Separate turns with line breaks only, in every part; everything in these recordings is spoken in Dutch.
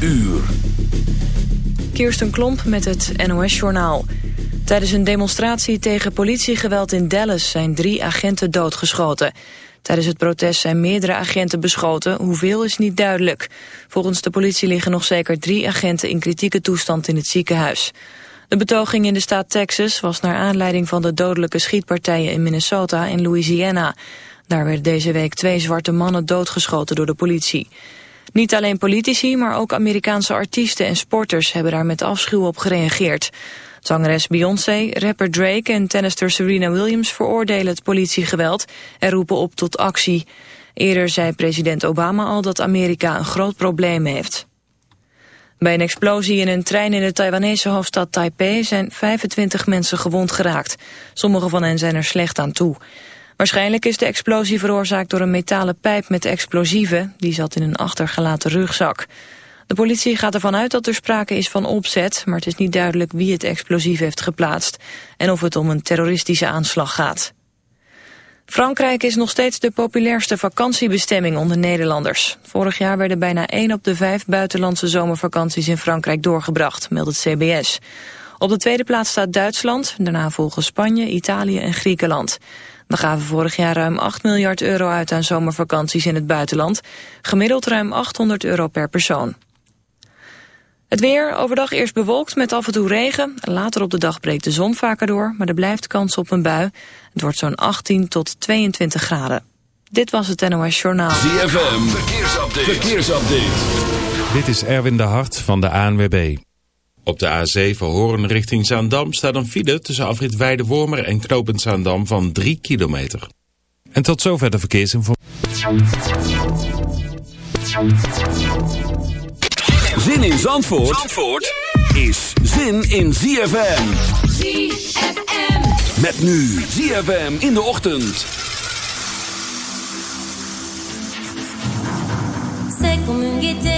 uur.
Kirsten Klomp met het NOS-journaal. Tijdens een demonstratie tegen politiegeweld in Dallas zijn drie agenten doodgeschoten. Tijdens het protest zijn meerdere agenten beschoten, hoeveel is niet duidelijk. Volgens de politie liggen nog zeker drie agenten in kritieke toestand in het ziekenhuis. De betoging in de staat Texas was naar aanleiding van de dodelijke schietpartijen in Minnesota en Louisiana. Daar werden deze week twee zwarte mannen doodgeschoten door de politie. Niet alleen politici, maar ook Amerikaanse artiesten en sporters hebben daar met afschuw op gereageerd. Zangeres Beyoncé, rapper Drake en tennister Serena Williams veroordelen het politiegeweld en roepen op tot actie. Eerder zei president Obama al dat Amerika een groot probleem heeft. Bij een explosie in een trein in de Taiwanese hoofdstad Taipei zijn 25 mensen gewond geraakt. Sommige van hen zijn er slecht aan toe. Waarschijnlijk is de explosie veroorzaakt door een metalen pijp met explosieven. Die zat in een achtergelaten rugzak. De politie gaat ervan uit dat er sprake is van opzet... maar het is niet duidelijk wie het explosief heeft geplaatst... en of het om een terroristische aanslag gaat. Frankrijk is nog steeds de populairste vakantiebestemming onder Nederlanders. Vorig jaar werden bijna 1 op de 5 buitenlandse zomervakanties in Frankrijk doorgebracht, meldt het CBS. Op de tweede plaats staat Duitsland, daarna volgen Spanje, Italië en Griekenland. We gaven vorig jaar ruim 8 miljard euro uit aan zomervakanties in het buitenland. Gemiddeld ruim 800 euro per persoon. Het weer, overdag eerst bewolkt met af en toe regen. Later op de dag breekt de zon vaker door, maar er blijft kans op een bui. Het wordt zo'n 18 tot 22 graden. Dit was het NOS Journaal.
ZFM, verkeersupdate. verkeersupdate.
Dit is Erwin de Hart van de ANWB. Op de A7 Horen richting Zaandam staat een file tussen afrit Weidewormer en Knopend Zaandam van 3 kilometer. En tot zover de verkeersinformatie.
Zin in Zandvoort, Zandvoort is zin in ZFM.
ZFM.
Met nu ZFM in de ochtend.
C'est comme une gaieté, comme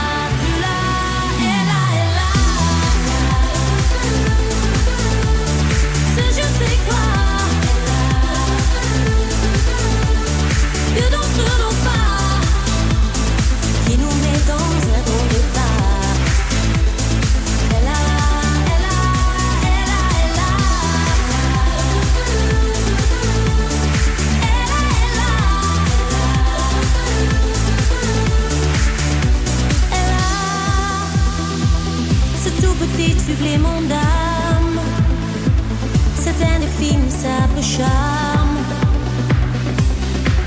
petit supplément d'âme c'est un simple charme.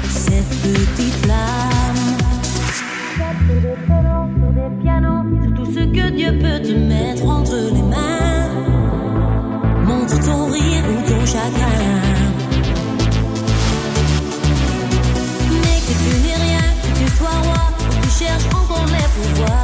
Cette petite flamme des pianos Sur tout ce que Dieu peut te mettre entre les mains. Montre ton rire ou ton chagrin. Mais que tu n'es rien, que tu sois roi Que tu cherches encore les pouvoirs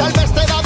Tal vez te da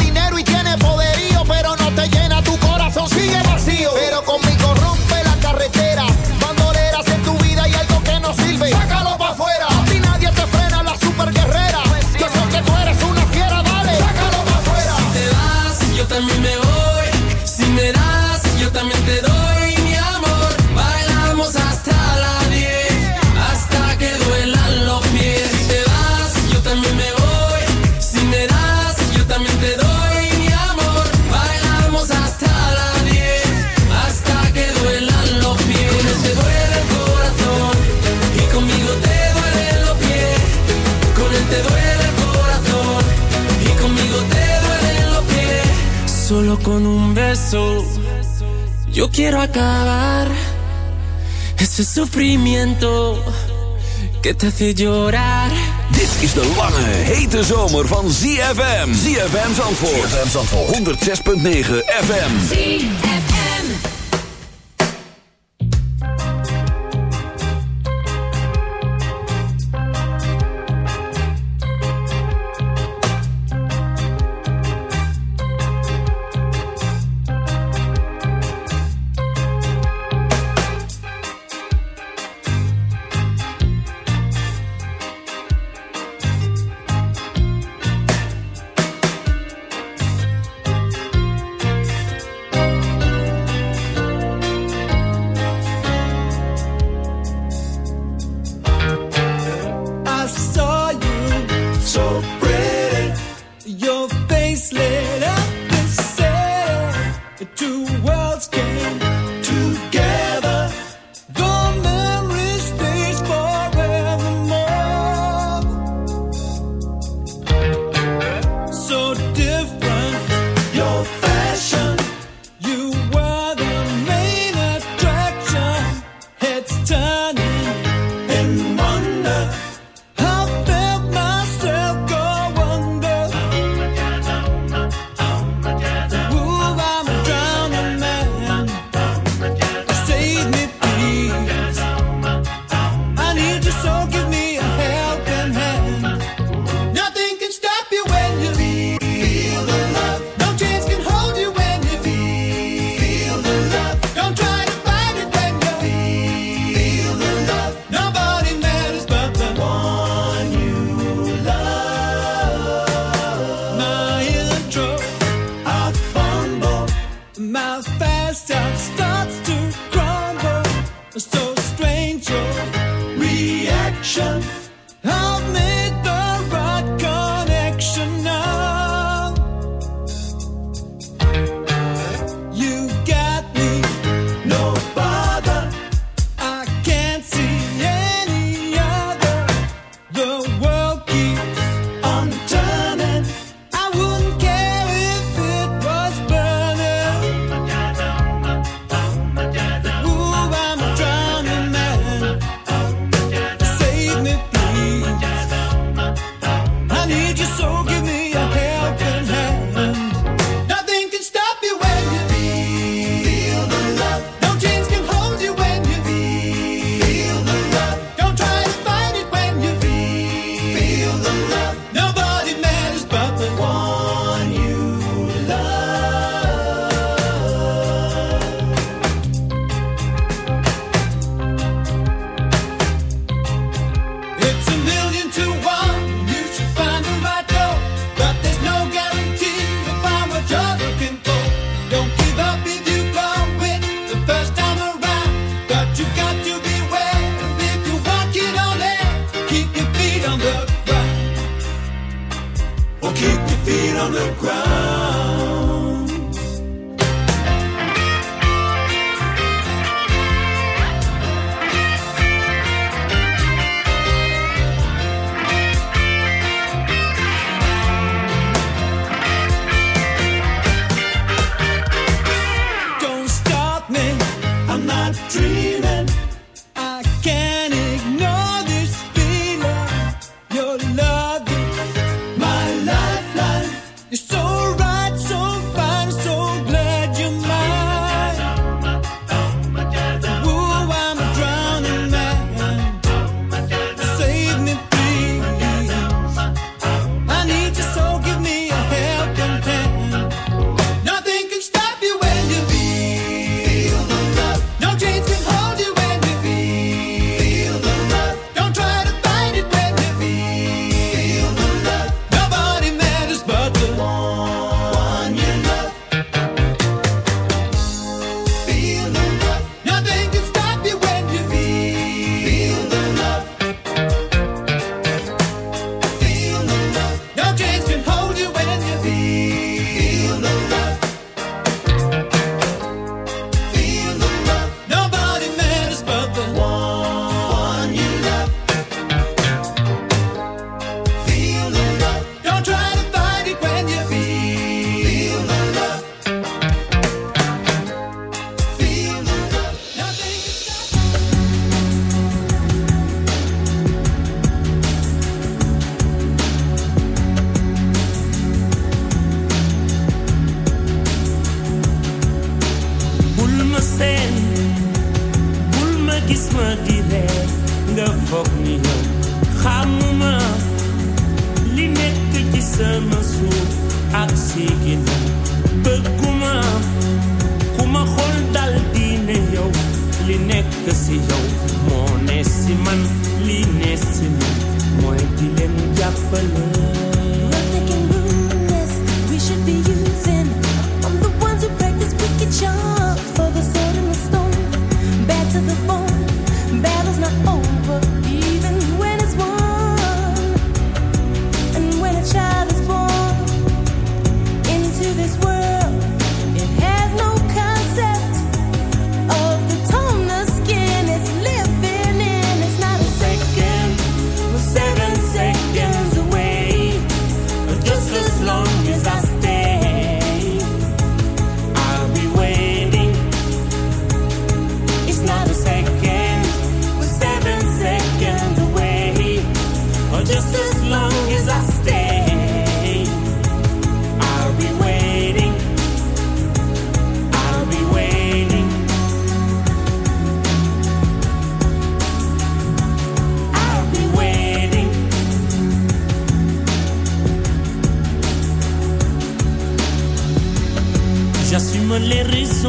yo
quiero acabar ese sufrimiento que te hace llorar.
Dit is de lange, hete zomer van ZFM. ZFM Zandvoort. ZFM Zandvoort. 106.9 FM.
I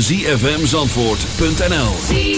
www.zfmzandvoort.nl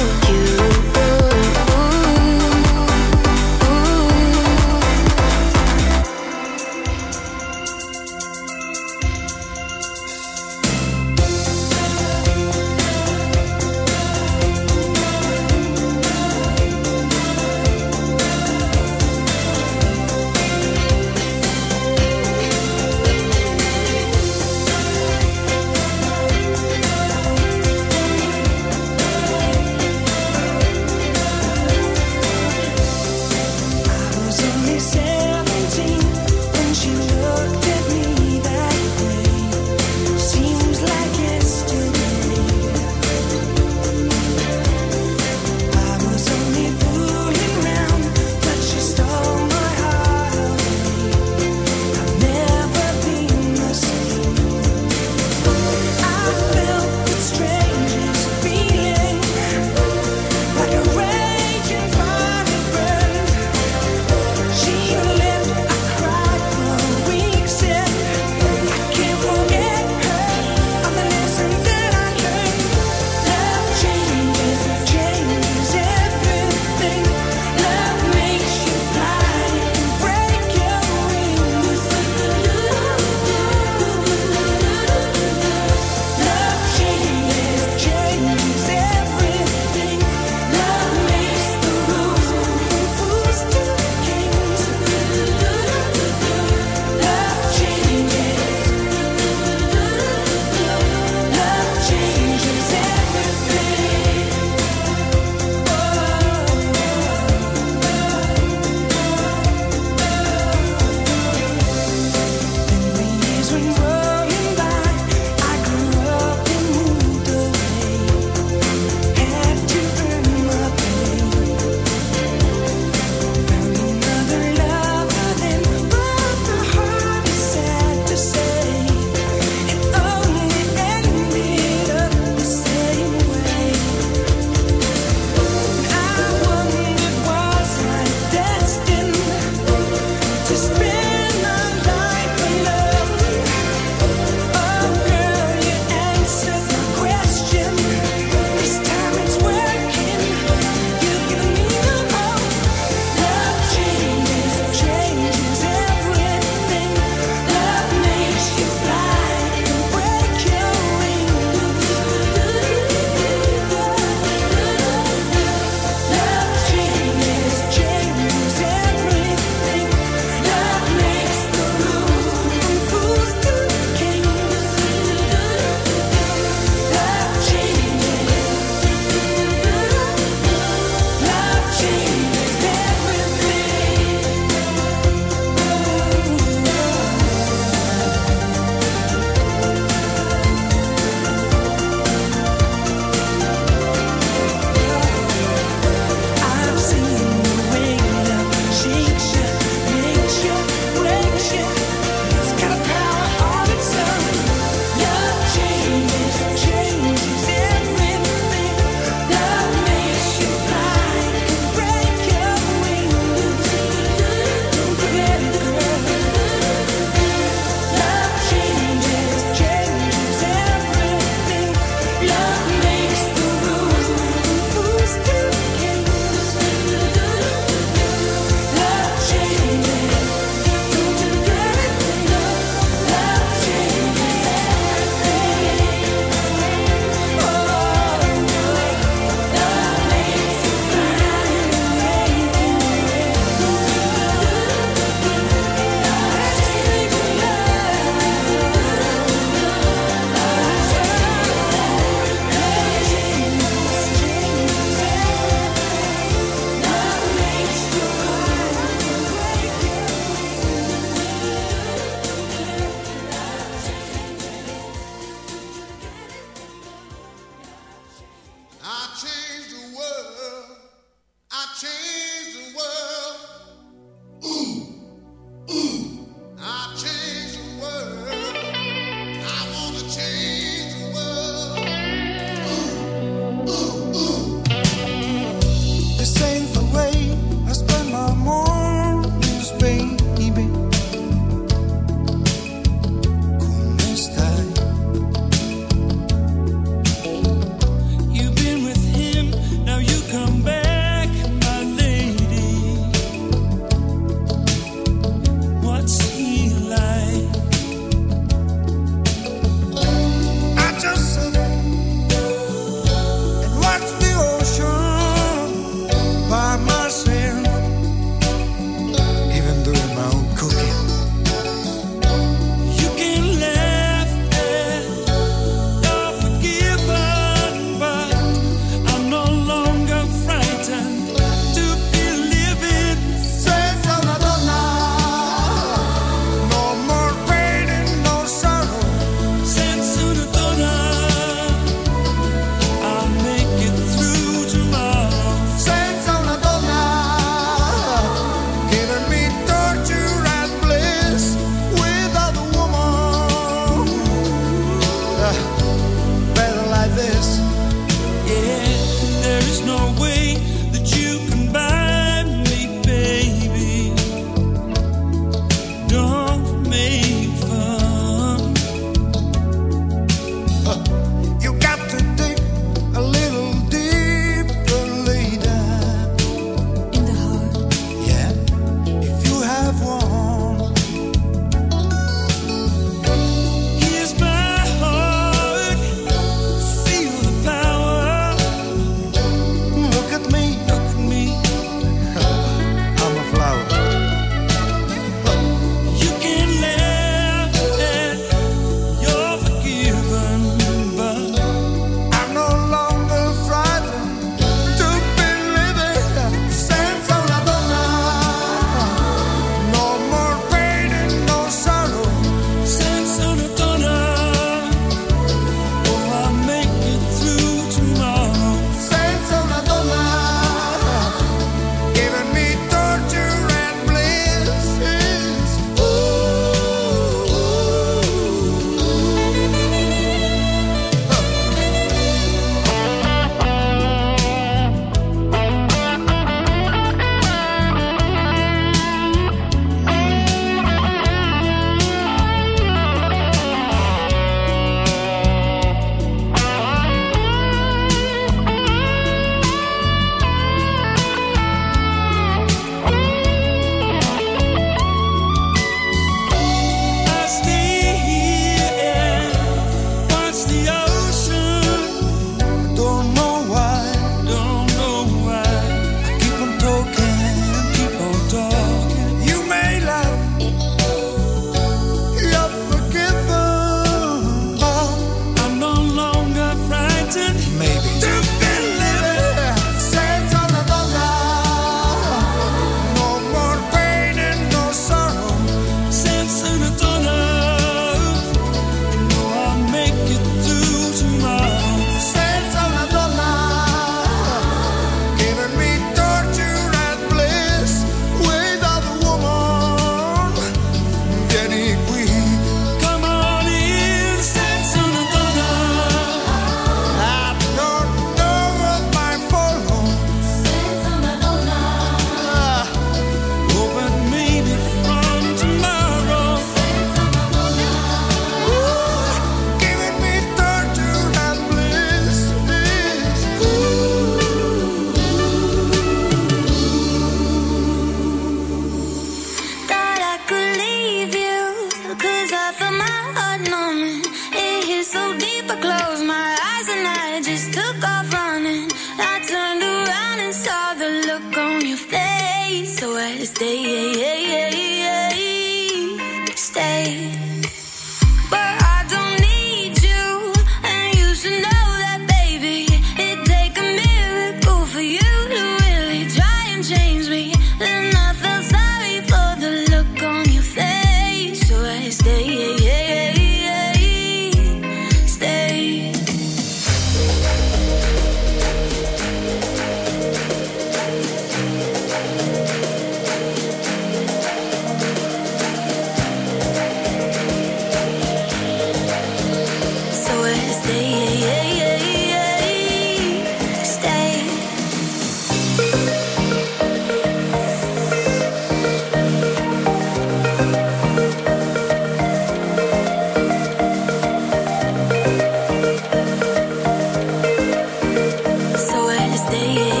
day.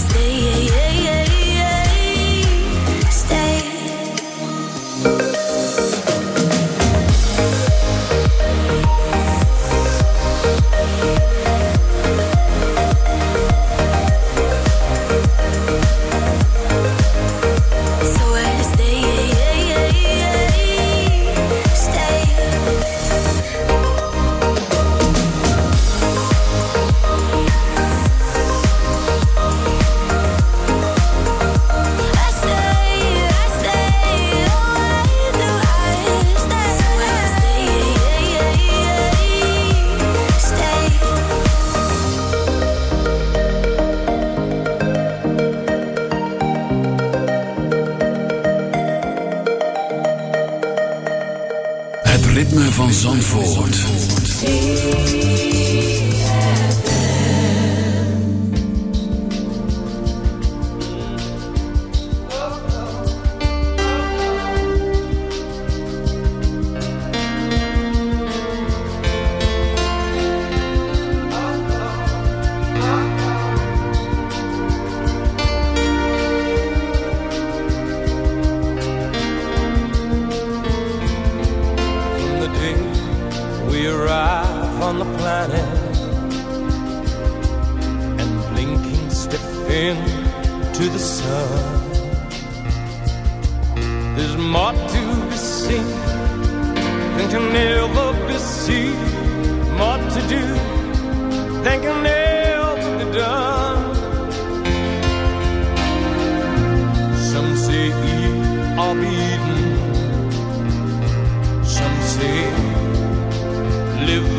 stay.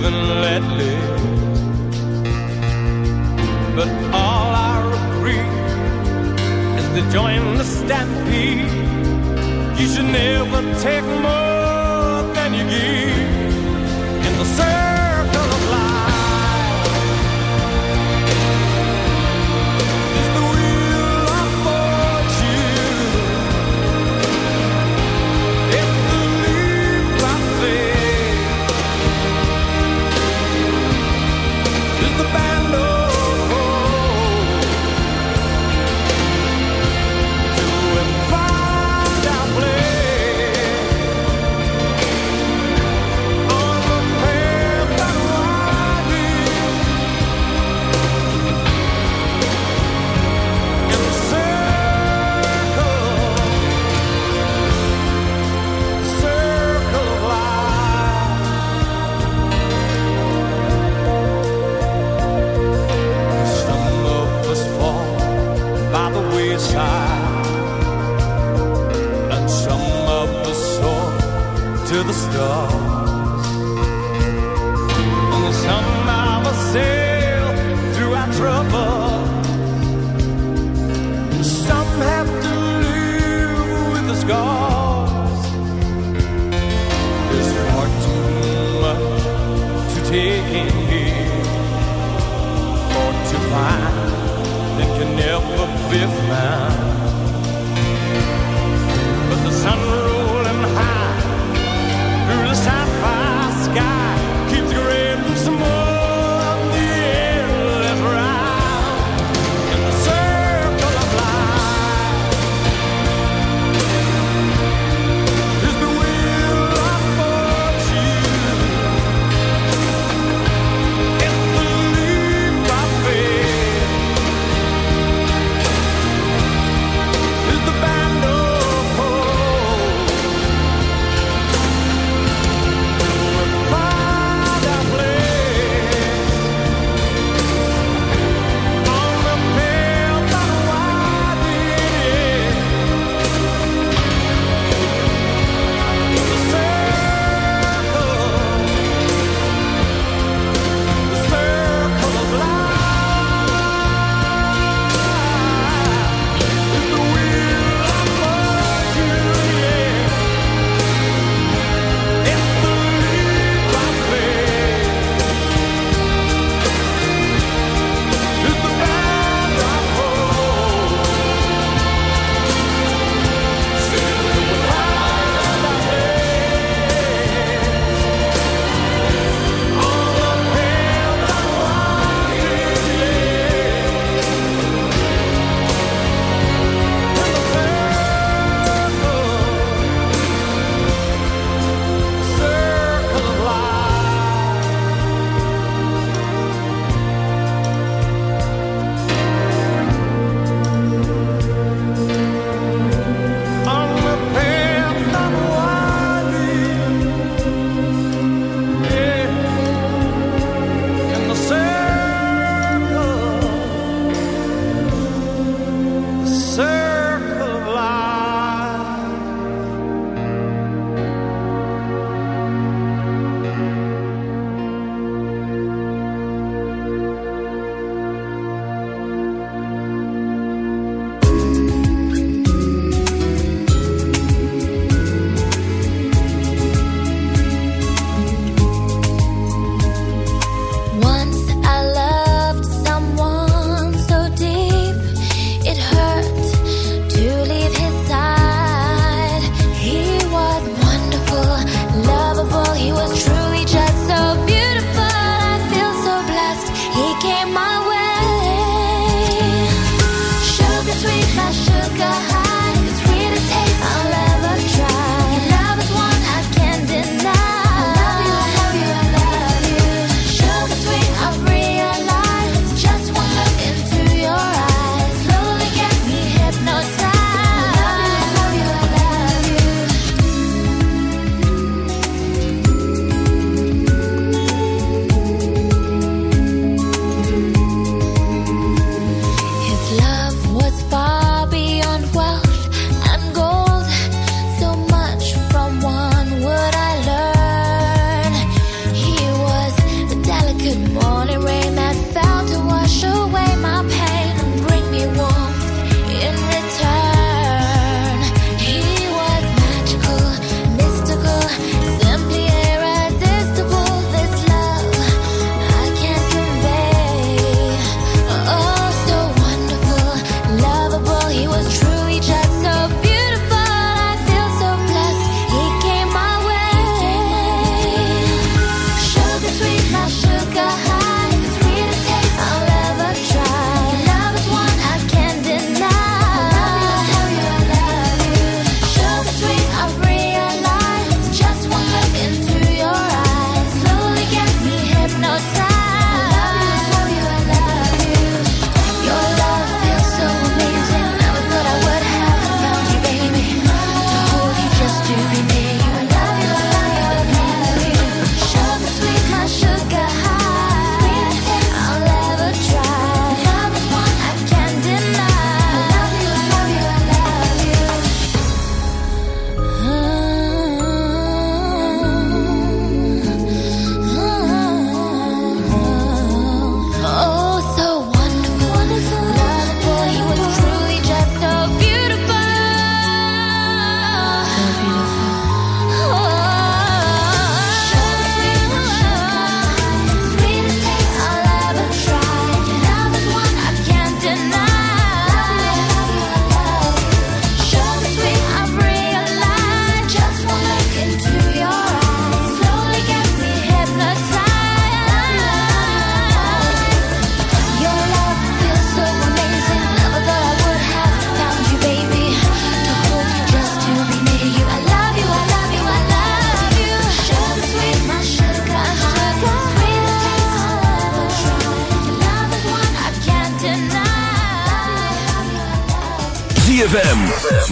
living lately. But all I regret is to join the stampede. You should never take more than you give. In the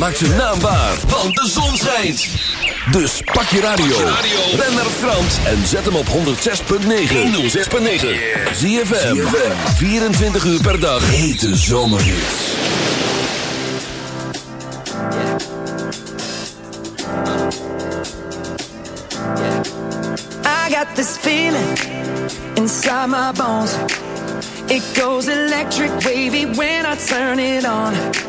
Maak zijn naam waar, want de zon schijnt. Dus pak je radio. Ben naar Frans en zet hem op 106.9. 106.9. ZFM. 24 uur per dag. Hete zomerhits.
I got this feeling inside my bones. It goes electric wavy when I turn it on.